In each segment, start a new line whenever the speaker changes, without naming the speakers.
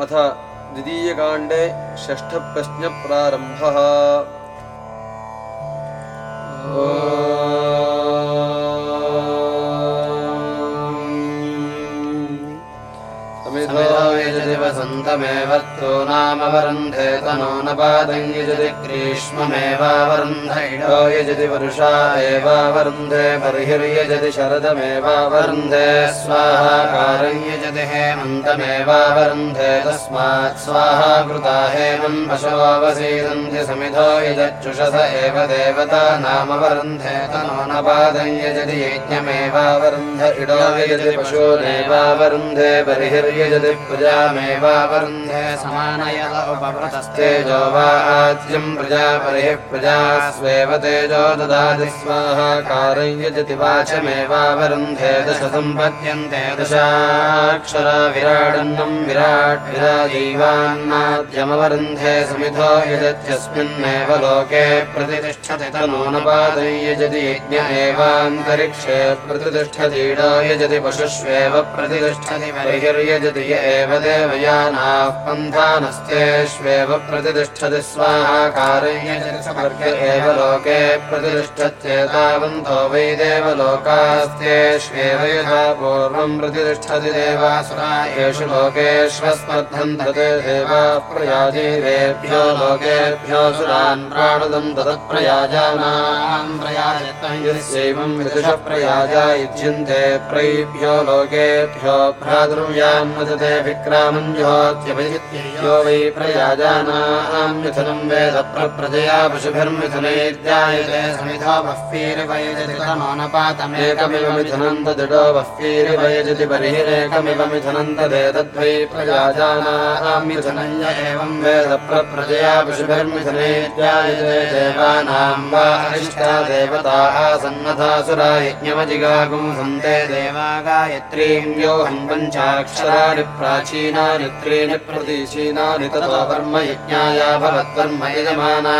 अथ द्वितीयकाण्डे षष्ठप्रश्नप्रारम्भः।
सन्तमेव तो नामवरुन्धे तनो न पादं इडो यजति वरुषा एवावरुन्धे बर्हिर्यजति शरदमेवावरुन्धे स्वाहाकारं यजति हेमन्तमेवावरुन्धे तस्मात् स्वाहा कृता हेमन् पशवसीदन्ति समिधो यजच्युषस एव देवता नामवरुन्धे तनो न पादं यजति यज्ञमेवावरुन्ध इडो यजति पशूनेवावरुन्धे बर्हिर्यजति प्रजामेवावरुन्धे समानय उपवृतस्तेजो वा आज्यम् प्रजा स्वेव तेजो ददाति स्वाहा कारं यजति वाचमेवावरुन्धे दश सम्पद्यन्ते दशाक्षरा विराडन्नम् विराट् विराजीवान्नाद्यमवरुन्धे समिधो यजत्यस्मिन्नेव लोके प्रतिष्ठति तनो न पादं यजति यज्ञ एवान्तरिक्षे प्रतिष्ठतीडो यजति पशुष्वेव प्रतिष्ठति बर्हिर्यजति य एव देवयानाः पन्थानस्तेष्वेव प्रतिष्ठति एव लोके प्रतिष्ठत्येतावन्तो वै देवलोकास्तेष्वेव यथा पूर्वम् प्रतिष्ठति देवासुरा येषु लोकेष्वस्पर्धन्धते देवाः प्रयाजीवेभ्यो लोकेभ्यो सुरान् प्राणुदम् तदप्रयाजानाम् प्रयाजैवम् विदुषः प्रयाजा युज्यन्ते प्रैभ्यो लोकेभ्यो भ्रातृव्यान्वदते विक्रामञ्जोत्यभिजित्यो वै प्रयाजानाम् मिथुनम् वेद प्रप्रजया पशुभिर्मिथुनैर्जायते समिधो बह्वीरिवयजति बह्वीरिवयजति बर्हिरेकमिव वेद प्रप्रजया पशुभिर्मिथुनैर्जायते वा अरिष्टा देवताः सन्नथासुरा यज्ञमजिगागुम् सन्ते देवा गायत्रीम् योऽहम् पञ्चाक्षराणि प्राचीनानि त्रीणि ततो यजमानाय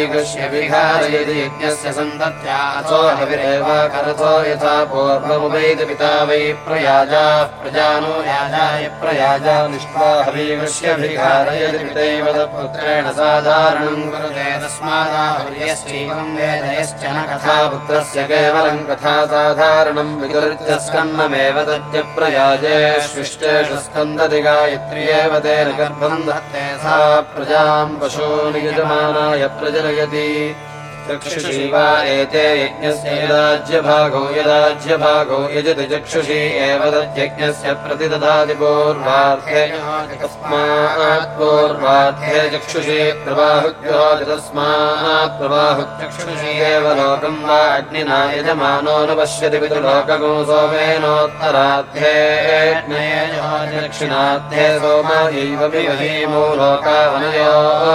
हवीगस्य विहारयति यज्ञस्य सन्तत्या अथो हविरेवाकरथो यथा पूर्वमुपैति पिता प्रयाजाः प्रजानो याजाय प्रयाजा कुरुते कथा पुत्रस्य केवलम् कथा साधारणम् विकृत्य स्कन्नमेव तद्य प्रयाजेष्विष्टेषु स्कन्दति गायत्री एव तेन गर्भम् धत्ते सा प्रजाम् पशूनि यजमानाय चक्षुषी वा एते यज्ञस्य यदाज्यभागो यदाज्यभागो यजति चक्षुषी एव तद्यज्ञस्य प्रतिदधाति पूर्वार्थे तस्मात् पूर्वार्थे चक्षुषी प्रबाहुद्यो तस्मात् प्रबाहुचक्षुषी एव लोकम् वा अग्निना यजमानो न पश्यति पितृलोकगो सोमेनोत्तराध्ये दक्षिणाध्ये सोमायैव विवहीमो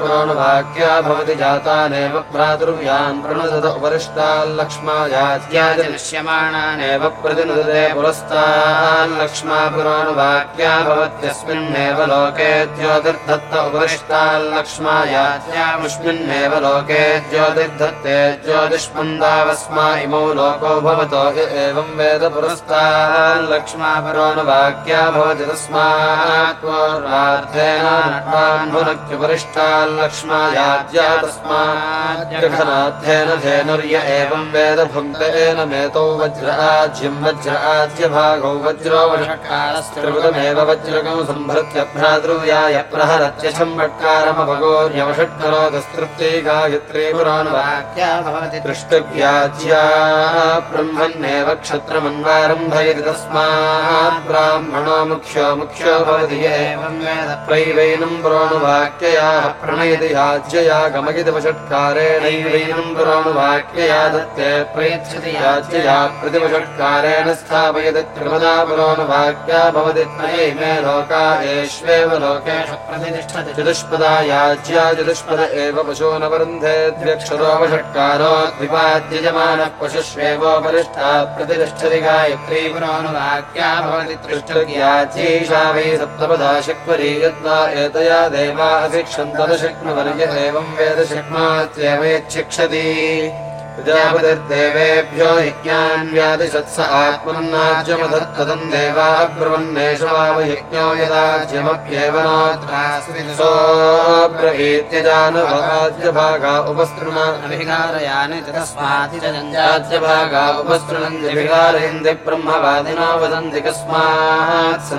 पुराणवाक्या भवति जातानेव भ्रातृव्यान् प्रणुदत उपरिष्टाल्लक्ष्मायात्याज
नश्यमाणानेव
एव प्रतिनुदते पुरस्ताल्लक्ष्मा पुराणुवाक्या भवत्यस्मिन्नेव लोके ज्योतिर्धत्त उपरिष्टाल्लक्ष्मायात्यामुष्मिन्नेव लोके ज्योतिर्धत्ते ज्योतिष्मन्दावस्मा इमौ लोको भवतो एवं वेद पुरस्ताल्लक्ष्मा पुराणुवाक्या भवति तस्मात् पूर्वार्थेनान्भुनक्त्युपरिष्टाल्लक्ष्मायाज्या तस्माद्यघनार्थेन धेनुर्य एवं वेद भुङ्क्तेन मेतौ वज्र आज्यं वज्र आज्यभागौ वज्रो वषट्कारस्त्रिपुतमेव वज्रकौ सम्भृत्य भ्रातृव्याय प्रहरत्य छम्बट्कारमभगोर्यवषट्करोदस्तृप्ति गायत्री पुराणवाक्या
भवति
दृष्टव्याज्या ब्रह्मन्नेव क्षत्रमन्वारम्भयति तस्मात् ब्राह्मणो मुख्यो मुख्यो भवति एवं
वेद
प्रैवैनम् पुराणुवाक्ययाः प्रणयति याज्यया गमगितवषट्कारेणैवैनम् पुराणुवाक्यया दत्ते प्रयच्छति याज्यया प्रतिवषट्कारेण स्थापयति भवति त्रयैमे लोका एष्वेव लोकेषु
प्रतिष्ठति
चतुष्पदा याज्या चतुष्पद एव द्विपाद्यजमानः पशुष्वेवोपरिष्ठा प्रतिष्ठति गायत्री
भवति
वै सप्तपदा शक्वरी यत्ना एतया देवा अशिक्षन्तन शक्नुवर्य एवं वेद शक्नोत्येव यच्छिक्षति प्रजापतिर्देवेभ्यो यज्ञान् व्यादिशत्स आत्मन्नाज्यमधत्तदम् देवा ब्रुवन्नेषु वाव यज्ञो यदाज्यमप्येव नोऽब्रवीत्यजानुभागा उपस्तृणा
अभिकारयानि च तस्मात् च जञ्जात्।
राज्यभागा उपस्तृणन्ति विकारयन्ति ब्रह्मवादिनो वदन्ति कस्मात्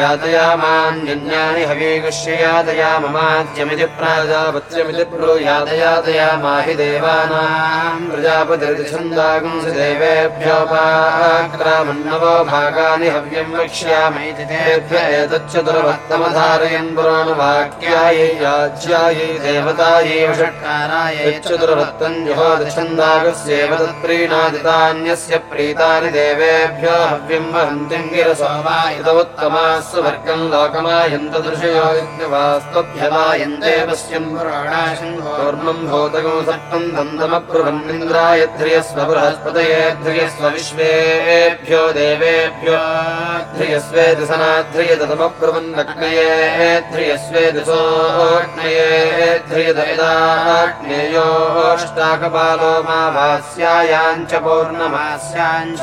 यातयामान्यन्यानि हवीगुष्ययातया ममाद्यमिति प्राजापत्यमिति ब्रूयातयातयामाहि देवानाम् प्रजापतिर्छन्दागुंसि देवेभ्योपाक्रामन्नवो भागानि हव्यम् वक्ष्यामैति तेभ्य एतच्चतुर्वत्तमधारयन् पुराणवाक्यायै याज्यायै देवतायै जुहोदछन्दागस्येव तत्प्रीणादितान्यस्य प्रीतानि देवेभ्यो हव्यम् वहन्तिम् गिरसो वा इदमुत्तमास्सु वर्गम् लोकमायन्तदृशयो यज्ञवास्त्वभ्यवायन्ते पश्यन् कूर्मम् भूतगो सप्तम् दन्तमब्रुवन्निन्द्राय ध्रियस्व बृहस्पतये ध्रियस्व विश्वेभ्यो देवेभ्यो ध्रियस्वेति सनाध्रियतमब्रुवन्नग्नये ध्रियस्वेति सोऽग्नये ध्रियत यदाग्नेयोष्टाकपालो मा भास्यायाञ्च पौर्णमास्याञ्च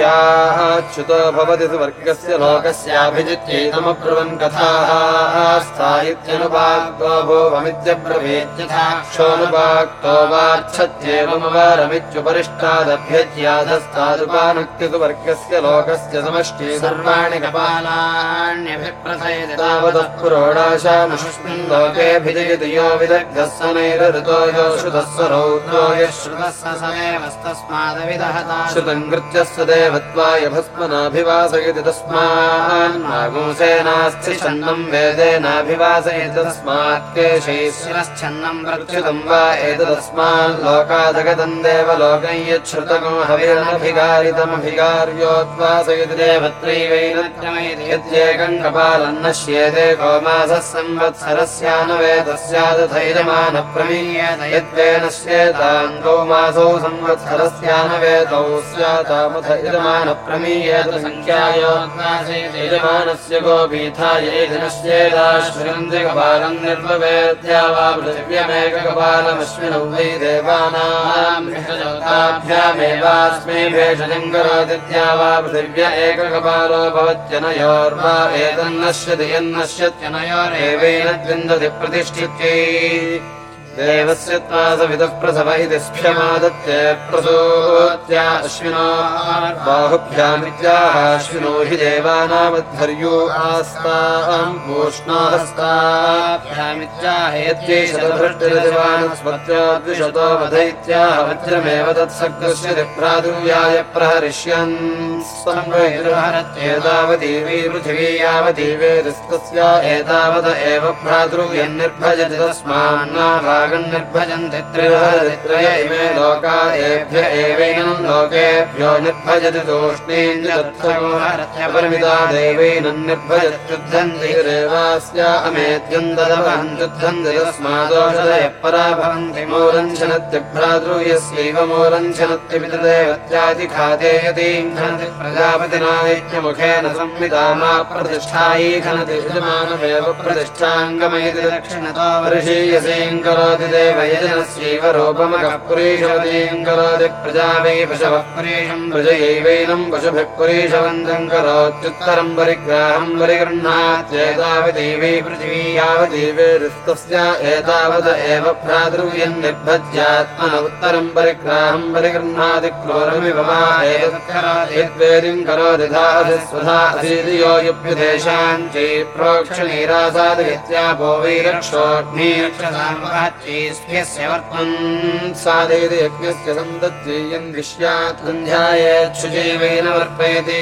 च्युतो भवति सुवर्गस्य लोकस्याभिजित्यैतमब्रुवन् कथाः स्थायित्यनुपाक्तो भोवमित्यब्रवीत्यथाक्षोऽनुपाक्तो वाच्छत्येवमवारमित्युपरिष्टादभ्यज्याधस्तादुपानुक्ति सुवर्गस्य लोकस्य समष्टि सर्वाणि
कपालाण्यभिप्रथयति
तावतः लोकेऽभिजयति यो विदग्धः स नैरऋतो यो श्रुतः स रौद्रो यः
श्रुतः स समेवस्तस्मादविदहता
श्रुतम् कृत्यस्य देवत्वाय भस्मनाभिवासयति तस्मान्नागुंसेनास्ति छन्नम् वेदेनाभिवासयति तस्मात् केशैः
शिरश्छन्नम्
प्रच्युतम् वा देवलोकम् यच्छ्रुतगो हविरनभिगारितमभिगार्योद्वासयति देवत्रैवैनत्रमैति यद्येकम् कपालम् नश्येते गोमासः संवत्सरस्यानवेदस्यादथैजमानः प्रमीयेत यद्वेनश्येताम् गौमासौ संवत्सरस्यानवेदौ स्यातामथ यजमानः प्रमीयेत सङ्ख्यायोद्वासयति यजमानस्य गोपीठाय दिनश्चेदाश्विरन्ति कपालम् निर्ववेद्या वा पृथिव्यमेककपालमश्विनौ वै देवानाम् ताभ्यामेवास्मै भेषजम् करोदित्या वा पृथिव्य एककपालो भवत्यनयोर्वा एतन्नश्यति यन्नश्यत्यनयोरेवेन द्विन्दति प्रतिष्ठित्यै देवस्य त्वा सवितः प्रसव इति स्फ्यमादत्ते प्रसूत्या अश्विनो बाहुभ्यामित्याह अश्विनो हि देवानामध्वर्यो आस्ताम् पूष्णाहस्ताभ्यामित्याहेत्यै शतभृष्टिरजवानस्मत्योद्विशतो वधैत्याह वज्रमेव तत्सर्गस्य दिभ्रातुर्याय प्रहरिष्यन् एतावती वै पृथिवी यावती वेदस्तस्या एतावत एव यन्निर्भजति तस्मान्नाभा
निर्भजन्ति
त्रिहरित्रय इमे लोका एभ्य एवैनम् लोकेभ्यो निर्भजति तूष्णीञ्जत्सगोहरत्यपरिमिता देवैनम् निर्भजत्युद्धन्ति रेवास्या अमेत्यम् ददवहम् युद्धन्ति तस्मादोषदयः परा भवन्ति मोरञ्छनत्यभ्रातृयस्यैव मोरञ्छनत्यमितदेवत्यादिखादेयतीम् खनति प्रजापतिनायज्ञमुखेन संविदामा
दक्षिणतो
ऋषीयसीम् वै पुरीशवन्तम् करोत्युत्तरम् परिग्राहम् परिगृह्णात्येतावदेवी पृथिवी यावदेवे ऋस्तस्य एतावद एव भ्रातृव्यम् निर्भज्यात्मन उत्तरम् परिग्राहम् परिगृह्णाति क्रोरमिव वा यद्वेदिम् करोति धासि स्वधा असीदियो युभ्युदेशान् चै प्रोक्षणीरासादयत्यापो वैरक्षोऽग्निरक्षसाम्पहाच्चैस्भ्यस्य वर्त्मन्
वर्त्मन्
सादेति यज्ञस्य सन्दत्येयम् दृश्यात् सन्ध्यायेच्छुजीवेन वर्पयति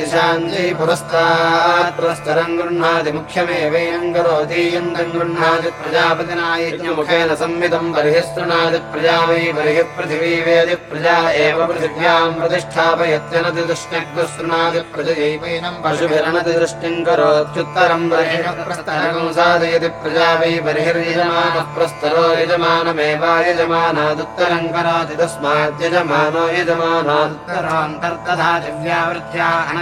शान्ति पुरस्तात् पुरस्तरम् गृह्णाति यन्तम् गृह्णाति प्रजापतिना यज्ञमुखेन बर्हिः स्तृणाति प्रजा वै बर्हिः पृथिवी वेदि प्रजा एव पृथिव्याम् प्रतिष्ठापयत्यनति दृष्ण्यग्रस्तृणाति प्रजयैवैनम् दृष्टिम् करोत्युत्तरम् बर्हिः प्रस्तरम् साधयति प्रजा वै बर्हिर्यजमानः प्रस्तरो यजमानमेवा यजमानादुत्तरम् करोति तस्माद्यजमानो
दिव्यावृत्या
हर्ष्कृतमेवैनगो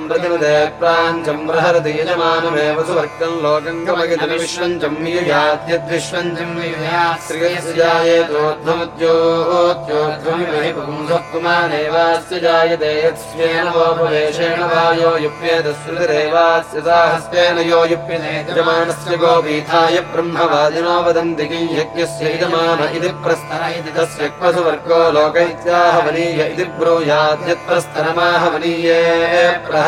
लोकात् यजमानम् प्रतिपदे प्राञ्चम् प्रहरति यजमानमेव सुवर्गम् लोकम् गमयति विश्वम् जम्युयाद्यद्विश्वम् श्रियस्य जायेतोध्वमुद्योत्योध्वमिमहि पुंसः कुमारेवास्य जायते यत्स्वेन वोपवेशेण वायो युप्येतश्रुतिरेवास्य साहस्तेन यो युप्यते यजमानस्य गोपीठाय ब्रह्मवादिनो वदन्ति किं यज्ञस्य यजमान इति प्रस्तर इति तस्य क्वसुवर्गो लोक इत्याहवनीय इति ब्रूयात् यत्प्रस्तरमाहवनीये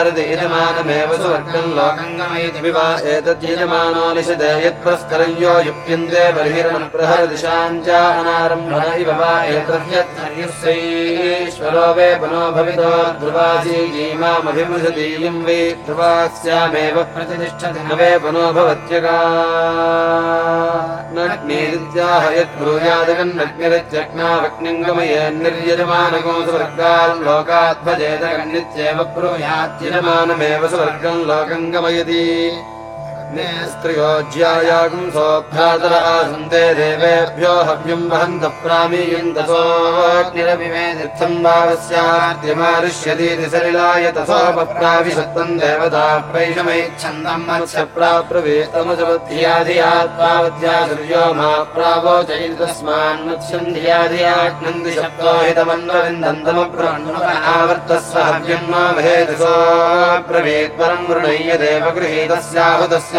प्रहरति यजमानमेव सुवर्गम् लोकम् गमयति विवा एतद्यजमानो निषदे यत्प्रस्तरम् यो युप्यन्ते बर्हिरन् प्रहरदिशाञ्चा अनारम्भण इव वा एतद्यद्धर्युस्सैश्वरो वे पुनो भवितो ध्रुवासी जीमामभिमृशतीयम् वै ध्रुवास्यामेव
प्रतिष्ठति
न वे पुनो भवत्यगा। नग्निरित्याह यद्ब्रूयादगन्नग्निरित्यग्नावग्निङ्गमयेन्निर्यजमानगो सुवर्गान् ब्रूयात्यजमानमेव सुवर्गम् लोकम् गमयति स्त्रियो ज्यायागुम् सोऽभ्रातर आसन्ते देवेभ्यो हव्यम् वहन्तः प्रामीयन्तसोऽग्निरविवेदिर्थम् भावस्याद्यमारिष्यतीति सलिलाय तसोपप्राविशत्तम् देवता प्रैषमैच्छन्दम् मत्स्य प्राप्रुवेतमजवद्धियाधियात्मावद्या सूर्यो मा प्रावोचयति तस्मान्मत्स्यम् धियाधियाग्नन्ति शब्दो हितमन्वविन्दन्तमब्रह्मणावर्तस्व हव्यम् मा ब्रवीत्परम् वृणय्य देवगृहीतस्याहुतस्य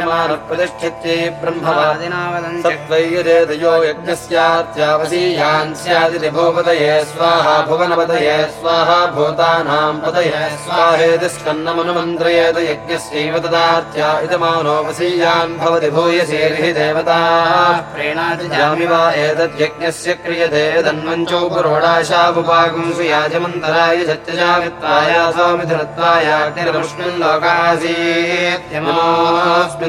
यजमानप्रतिष्ठित्ये ब्रह्मवादिनावदन्
सत्त्वैर्यदेतयो यज्ञस्यार्त्यावसीयान् स्यादिति भूपतये स्वाहा भुवनपतये स्वाहा भूतानां पतये स्वाहेतिस्कन्नमनुमन्त्रयेत यज्ञस्यैव तदार्त्या इदमानोपसीयान् भवति भूयसेर्हि एतद्यज्ञस्य क्रियते तन्वञ्चौ याजमन्तराय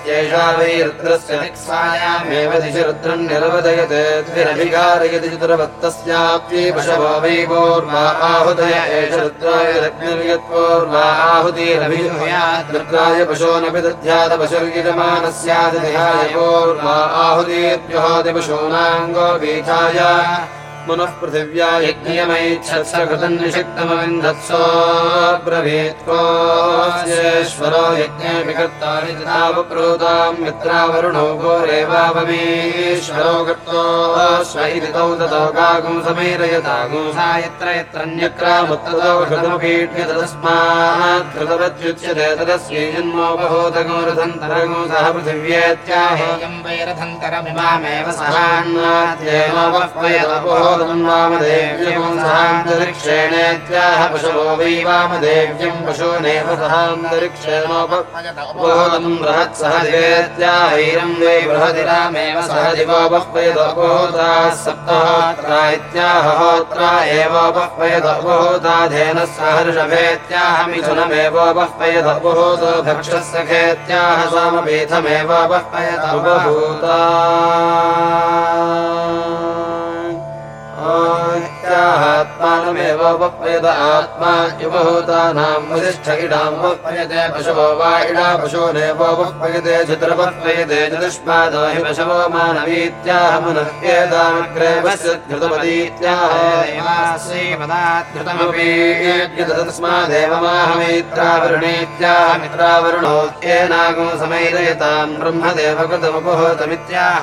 बहिरुद्रमुत्तराध्यादवद्यत्येषा वै रुद्रस्य दिक्सायामेव दिशि रुद्रम् निरवदयते द्विरभिकारयति पशवो वै पूर्वा आहुतय एष रुद्राय लग्निर्यत्पूर्वा आहुतिरभिजुयात् रुद्राय पशूनपि पूर्वा आहुतिर्जुहोति पशूनाङ्गो पुनः पृथिव्या यज्ञमैच्छत्सकृतम् निषिक्तमविन्दत्सो ब्रवीत्कोश्वरो यज्ञेऽपि कर्तारि तथावप्रोताम् मित्रावरुणो गोरेवावमेश्वरो कर्तोश्व इति तौ ततो गागुं समेरयतागुं
सा यत्र यत्र
न्यक्रामुत्ततो घृतमपीड्य तस्मात् घृतवत्युच्यते तदस्यै जन्मोपहूतगोरथन्तरगो सह सहान्नाद्येनोपह्वयदपोहदम् वामदेव्यम् सहान्तरिक्षेणेत्याह पशवो वै वामदेव्यम् पशूनेव सहान्तरिक्षेणोपह्वयदम् बृहत्सह दिवेत्याहैरम् वै बृहदिरामेव सह दिवोपह्वयदपोहताः सप्तहोत्रा इत्याह होत्रा एवोपह्वयदपोहताधेनः सहर्षभेत्याह मिथुनमेवोपह्वयदपोहतो भक्षः सखेत्याह सोमपीठमेवोपह्वयदपोहूता आत्मानमेव वप्यत आत्मा युवहूतानाम् वसिष्ठ इडाम् वप्यते पशवो वा इडा पशूनेव वप्यते चित्रवप्यते चतुष्पादो हि पशवो मानवीत्याह मुनह्येतामग्रे वस्य धृतपदीत्याह
देवाश्रीपदात्कृतमपि
तस्मादेव माहमैत्रावरुणेत्याह मित्रावरुणो येनागो समैरयताम् ब्रह्मदेव कृतमुपहूतमित्याह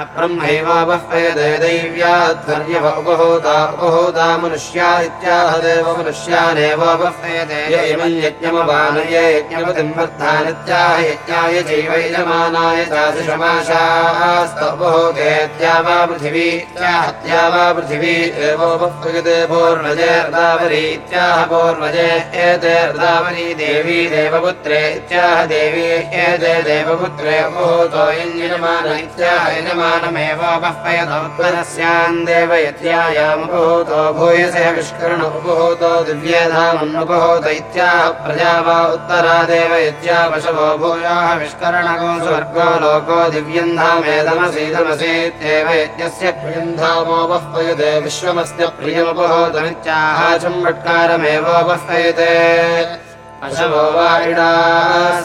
दैव्याध्वर्यव उपहूता उपहूता मनुष्या इत्याह देव मनुष्यानेवोपह्वयते य इमम् यज्ञमवानये यज्ञपतिम् वर्धानित्याह यज्ञाय चैव यजमानाय चादृशमाशास्तुपहूतेत्या वा पृथिवी इत्याहत्या वा पृथिवी एवोपह्वयते पूर्णजे रदावरी इत्याह पूर्वजे एते रदावरी देवी देवपुत्रे इत्याह देवी एते देवपुत्रे उपहूतो यजमान इत्याह यजमानमेवोपह्वयतोत्तरस्याम् देवयत्यायामुपहूतो भूयसे विष्कर्ण उपहूतो दिव्यधामन्नुपहूत इत्याह प्रजा वा उत्तरा देवयत्या पशवो भूयाः विष्करणगो स्वर्गो लोको दिव्यम् धामेदमसीदमसीत्येव यज्ञस्य प्रियम् धामोपह्वयते विश्वमस्य प्रियमुपहूतमित्याह चम्बट्कारमेवोपह्वयते पशवो वा इडा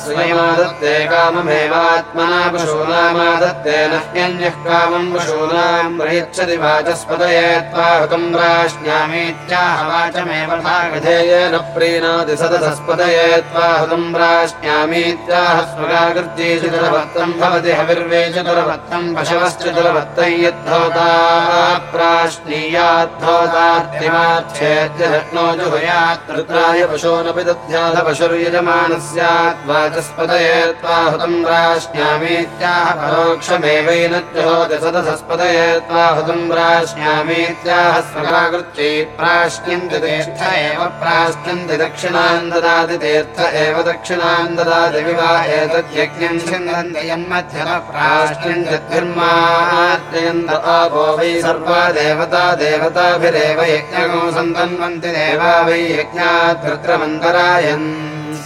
स्वयमादत्ते काममेवात्मना पशूनामादत्ते न ह्यन्यः कामम् पशूनाम् प्रयच्छति वाचस्पदये त्वाहुतम् प्राश्न्यामीत्याह वाचमेव भागधेयेन प्रीणाति सदसस्पदये त्वाहुतम् प्राश्न्यामीत्याह स्वगाकृत्ये चतुरभक्तम् भवति हविर्वे यद्धोता प्राश्नीयाद्धोतात्तिमाच्छेद्य शक्नो जुहुयात् रुद्राय पशूनपि दध्याथ जुहोति सदसस्पदये त्वाहुतम् प्राश्न्यामीत्याह स्वकाकृत्यै प्राश्न्यन्ति तीर्थ एव प्राश्न्यन्ति दक्षिणान् ददाति तीर्थ एव दक्षिणान् ददाति विवा एतद्यज्ञम् छिन्दन्ति यन्मध्यत प्राश्न्यन्त्यन्त आपो वै सर्वा देवता देवताभिरेव यज्ञगो सन्तन्वन्ति देवा वै यज्ञात् रुद्रमन्तरायन्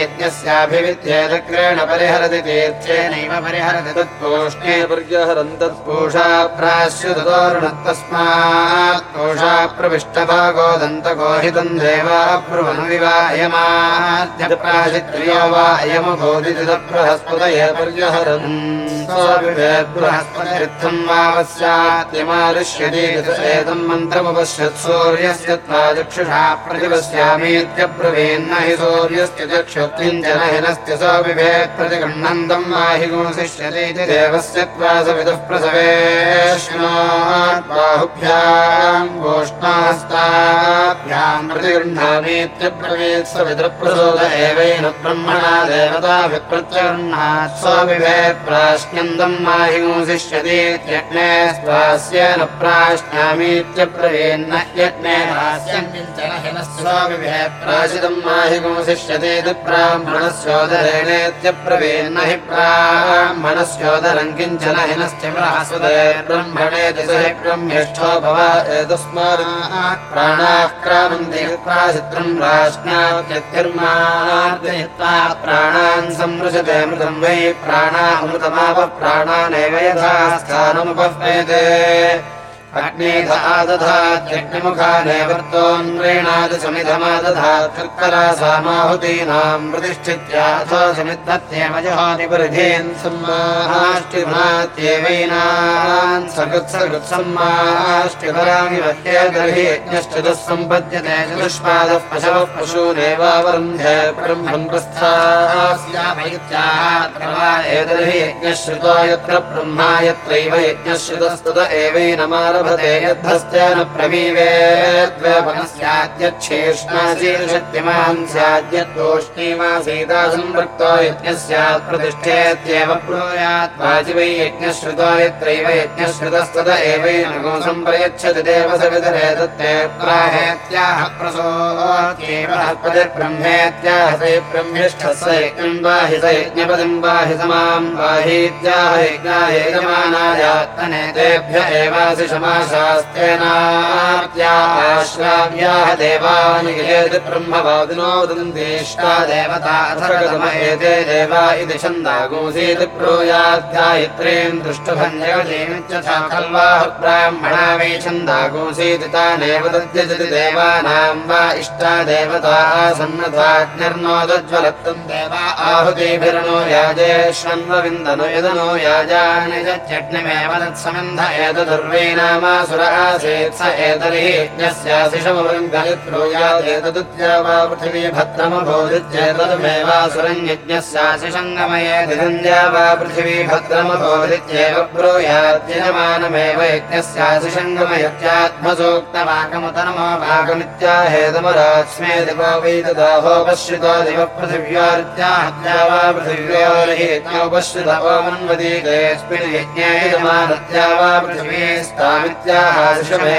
यज्ञस्याभिविध्येदग्रेण परिहरति तीर्थ्येनैव परिहरति तत्पोष्णे
पर्यहरन्
पूषा प्राश्युतोरुणस्तस्मात् पूषा प्रविष्टभागो दन्तगोहितम् देवाब्रुवन् विवायमाद्यप्राशित्र्यो वा अयमभूदिति तत्बृहस्पतये पर्यहरन् बृहस्पतिर्थम् वावस्यात्यमारुष्यति एतम् मन्त्रमुपश्यत् सूर्यस्य त्वा चक्षुषा प्रतिपश्यामीत्यब्रवीन्न हि सूर्यस्य चक्षुत्किञ्चन हिनस्य स बिभेत् प्रतिगृह्णन्तम् माहि गुणशिष्यतीति देवस्य त्वा सविदुः प्रसवेष्णोद्बाहुभ्याम् गोष्णास्ताभ्याम् प्रतिगृह्णामीत्यब्रवीत् सविदुःप्रसोद एवेन ब्रह्मणा देवताभिप्रत्यगृह्णात् स बिभेत् प्राश्न्यन्तम् माहि गुणशिष्यतीत्यग्ने स्वास्य न प्राश्नामीत्यब्रवीन्न यज्ञे हास्यम्
किञ्चन हिनस्य
स्वामिभेत् माहि हि ब्राह्मणस्योदरम् किञ्चन हिनश्च बृहस्पते ब्रह्मणे दिशहि ब्रह्मेष्ठो भव एतस्मात् प्राणाः क्रामन्ति प्राशित्रम् प्राश्नात्यत्यर्मार्जयित्वा प्राणान् संवृशते मृतम् वै प्राणा अमृतमाप प्राणानेव यथा स्थानमुपह्वेते अग्नेधादधात्यग्निमुखानेवर्तोन्वेणादि समिधमादधात् कर्करा सामाहुतीनाम् प्रतिष्ठित्याथो समिद्धत्येव जहाति परिधेन् सम्माहाष्टिमात्येवैनान् सकृत्सकृत्सम्माष्टिपरामि मह्ये दर्हि यज्ञश्चतुः सम्पद्यते चतुष्पादः पशवः पशूनेवावरुन्धे ब्रह्मन् प्रस्थास्यामैत्यात्तर्हि यज्ञश्रुतो यत्र ब्रह्मा यत्रैव यज्ञश्रुतस्तुत एवैनमारभते यद्धस्तेन प्रवीवेद्वपनस्याद्यच्छेष्णाशीर्षत्यमान् स्याद्यत्तोष्णीमासीता सम्पृक्तो यज्ञस्यात् प्रतिष्ठेत्येव ब्रूयात् वाजिवै यज्ञश्रुतो यत्रैव यज्ञश्रुतस्तत एवैनगो सम्प्रयच्छति देव सवितरे दत्ते प्राहेत्याह प्रसोत्येवहस्पतिर्ब्रह्मेत्याह सै ब्रह्मिष्ठः स यज्ञम् बाहि स यज्ञपदिम् बाहि समाम् बाहीत्याह यज्ञाय यजमानायात्तने तेभ्य एवासि समाशास्तेनाश्राव्याः देवानि यद् ब्रह्मवादिनो वदन्तीष्टा देवता देवा इति छन्दागोऽसीति ब्रूयाध्यायित्रीम् दृष्टभञ्जगतीमित्यथा खल्वाः ब्राह्मणा वै छन्दागोऽसीति तानेव दद्यजति देवानाम् वा इष्टा देवता आसन्नथाग्निर्नोदज्वलत्तम् देवा आहुतिभिर्नो याजेष्वन्वविन्दनो यदनो याजानिजत्यग्निमेव तत्समिन्ध एतदुर्वै आसीत् स पृथिवी भद्रमभोदित्येतदमेवासुरम् यज्ञस्याशिषङ्गमये दिगन्द्या पृथिवी भद्रमभोदित्येव ब्रूयाद्यजमानमेव यज्ञस्याशिषङ्गमयत्यात्मसोक्तवाकमुतनमो वाकमित्याहेतमरास्मे दिवो वै तदाहो पश्यतो दिवः वा वा आदित्याः शिशमे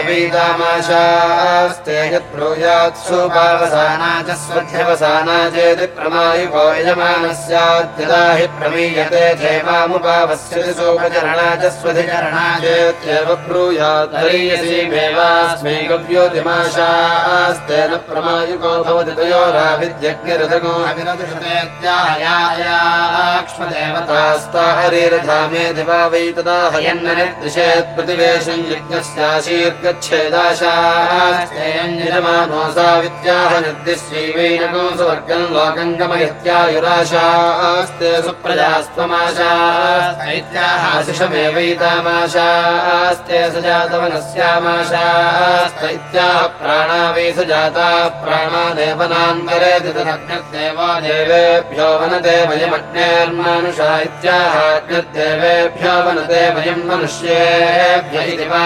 पावसाना च स्वध्यवसाना चेति प्रमायुको यजमानस्याद्यदा हि प्रमीयते क्षेमामुपावस्यति सोपचरणा च स्वधिचरणा चेत्येव ब्रूयाद्दरीयसीमेवास्मै गव्योतिमाशास्तेन प्रमायुको भवति तयोराभिद्यज्ञरुदगो अभिनदिषतेत्याहयायाक्ष्मदेवतास्ता हरिरधामे दिवा वै तदा हयन्न निर्दिशेत् प्रतिवेशम् यज्ञस्याशीर्गच्छेदाशास्तेयञ्जमानोऽसा विद्याह निर्दिश्यैवैनगो सुवर्गम् लोकम् गमयत्यायुराशास्ते सुप्रजास्त्वमाशास्त्यैत्याहाशिषमेवैतामाशास्ते सजातवनस्यामाशास्त इत्याह प्राणा वै सजाता प्राणादेवनान्तरे दितदग्निर्देवो देवेभ्यो वनते वयमग्नेर्मानुषा इत्याहाग्निर्देवेभ्यो वनते वयम् मनुष्येभ्य इति वा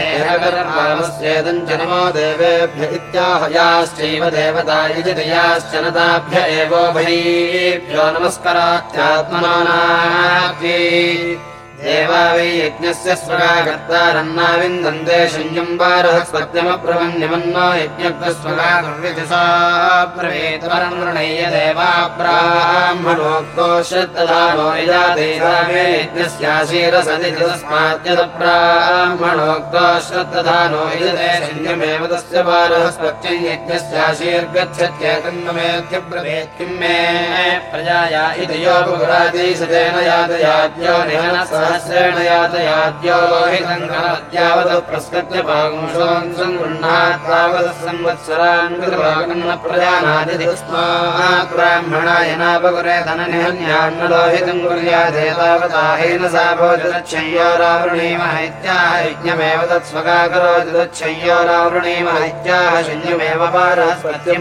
हेरगर्भामस्येदम् च नमो देवेभ्य इत्याहयाश्चैव देवता यजतयाश्च नताभ्य एवोभयेभ्यो नमस्करात्यात्मनानाभ्ये देवा वै यज्ञस्य स्वगाकर्तारन्ना विन्दन्ते शञ्जम्बारः स्वत्यमप्रवन्यमन्नो यज्ञस्वगाकर्वितिसा
प्रवेतवरम् वृणय्य देवा
ब्राह्मणोक्तो श्रद्धधानो यजा देवामे तस्माद्यतब्राह्मणोक्तो श्रद्धधानो यजते शञ्जमेव तस्य बारः स्वत्यम् यज्ञस्याशीर्गच्छत्येतन्नमेत्यब्रवेत् किं मे
प्रजाया
इति यो पुरादेशतेन यातयाद्यो निहनः सहस्रेण यातयाद्यो हि सङ्गमद्यावत् प्रस्कृत्य पागुंशोन् सङ्गृह्णात्तावत् संवत्सरान् कृतभागन्न कुर्यादेतावताहेन सा इत्याह यज्ञमेव इत्याह शून्यमेव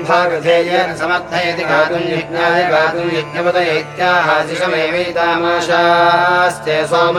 भागधेयेन समर्थयति गातुम् यज्ञाय गातुम् इत्याहाशिषमेवैतामाशास्ते सोम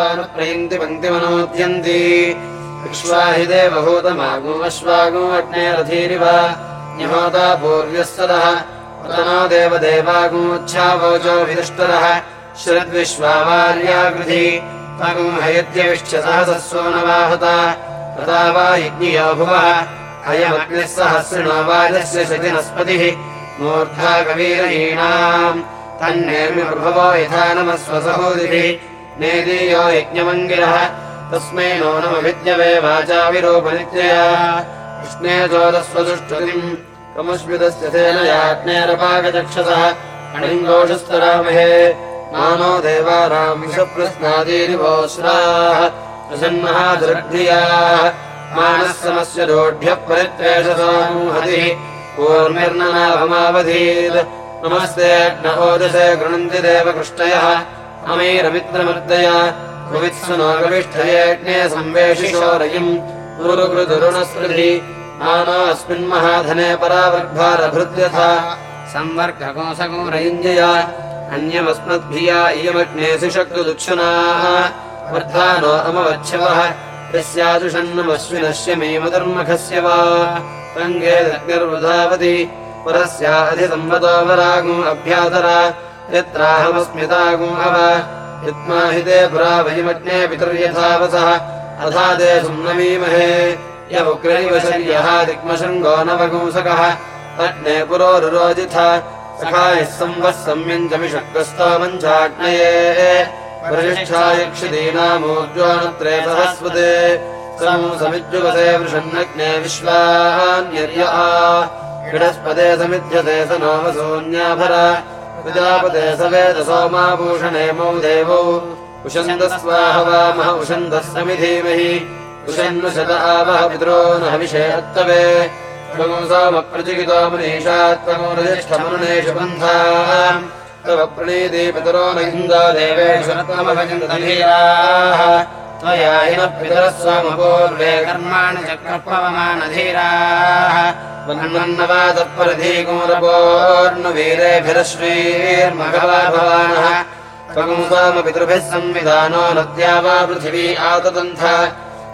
वन्दिमेवानुप्रयन्ति पङ्क्तिमनोद्यन्ति विश्वाहि देवभूतमागो अश्वागो अग्नेरधीरिव न्यहोता पूर्व्यः सदः विदुष्टरः न वाहुता तथा वा यज्ञियो भुवः। अयमग्निः सहस्रिणो वाजस्य शतिनस्पतिः। मूर्धा कवीरहीणाम्। तन्नेर्मिप्रभवो यथा नमस्वसहोदिभिः नेदीयो यज्ञमङ्गिरः। तस्मै नो तेन याज्ञेरपाकचक्षसः अणिङ्गोषस्तरामहे मानो देवानाम् विषप्रस्नादीरिवोश्राः प्रसन्नः दुर्ग्धियाः मानः समस्य दोढ्यः परित्वेषसोमुहतिः। कूर्मिर्ननाभमावधीत् नमस्ते न ओदसे गृणन्ति देवकृष्टयः अमीरमित्रमर्दय भुवित्सु नो गविष्ठयेज्ञे संवेशिशोरयिम् गुरुकृतुरुणस्मृति नानो अस्मिन् महाधने परावर्भारभृत्यथा
संवर्गकोसगोरयुञ्जया
अन्यमस्मद्भिया इयमग्नेसु शक्तुदुच्छुनाः वर्धानो अमवच्छवः यस्याजुषन्नमश्विनस्य मे मदर्मखस्य वा रङ्गे दग्निर्वधावति परस्या अधिसंवतो वरागो अभ्यातरा यत्राहमस्म्यतागो अव यत्माहिते पुरा वयमग्ने पितुर्यथावसः अथा ते सुम्नमीमहे। यमुग्रैव शर्यः दिग्मशृङ्गो नवगुंसकः। अग्ने पुरोरुरोजिथ। सखायः संवः सम्यञ्चमिषक्तस्तोमञ्चाग्नये वरिष्ठायक्षिदीनामोज्वानत्रे सहस्वते। समिद्युवसे वृषन्नग्ने विश्वान्यर्य। आ इडस्पदे समिध्यते स नो वसून्याभर प्रजापते स वेद सोमाभूषणे मौ देवौ उशन्दः स्वाहवामः उशन्दः समिधीमहि उशन्नुशत आवह पितरो न इन्दो देवेषु रत्नमभजन्तधीराः सोमपितृभिः संविधानो नद्या वा पृथिवी आततन्थ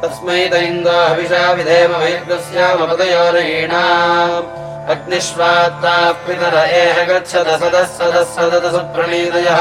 तस्मै दैन्दो हविषा विधेम वैद्यस्यामपदयोरयीणाम् अग्निष्वात्ताः पितर एह गच्छद सदः सदः सदत सुप्रणीतयः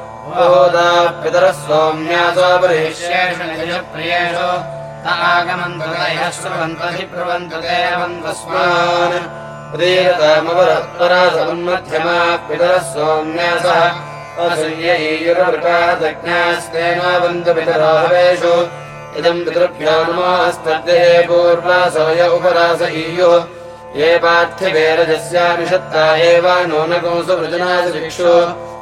पितरः सौम्यासो बर्हिष्येषु
निजप्रियेषु त आगमन्तु त ह्यः श्रुवन्तु हि ब्रुवन्तु ते वन्तस्मान्
उदीरतामवरत्परासमुन्मध्यमा पितरः सोम्यासः असुर्यैयुरवृकादज्ञास्तेनावन्तु पितराहवेषु इदम् पितृभ्यो नमोऽस्मद्ये पूर्वासोय उपरास ईयुः। ये पार्थिवेरजस्यामिषत्ता एव नूनकोऽसु वृजनादिक्षु अथा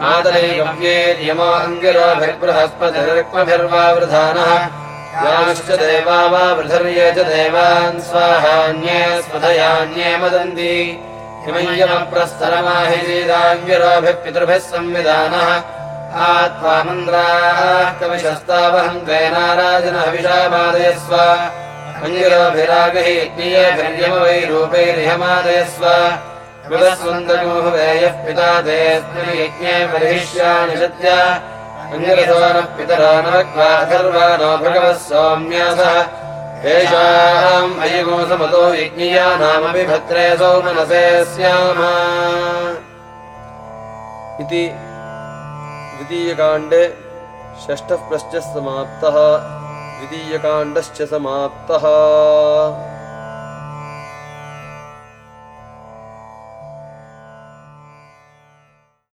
मातरे गव्येर्यमो अङ्गिराभिर्बृहस्पतिर्क्मभिर्वावृधानः याश्च देवा वा वृधर्ये च देवान् स्वाहान्ये स्वधयान्ये मदन्ति। पितृभिः संविधानः। आत्वामन्द्राः कविशस्तावहम् त्वेनाराजन हविषामादयस्व अङ्गिरोभिरागः कुलस्वन्दयोः पिता तेऽस्मिन् यज्ञे बर्हिष्याणि सत्य अङ्गिरसो नः पितरो नवक्वाथर्वाणो भगवः सौम्यासः येषाम् अयगोसमतो यज्ञिया नामपि भद्रे सौमनसे स्याम।
इति द्वितीयकाण्डे षष्ठः द्वितीयकाण्डश्च समाप्तः